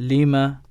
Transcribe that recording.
لما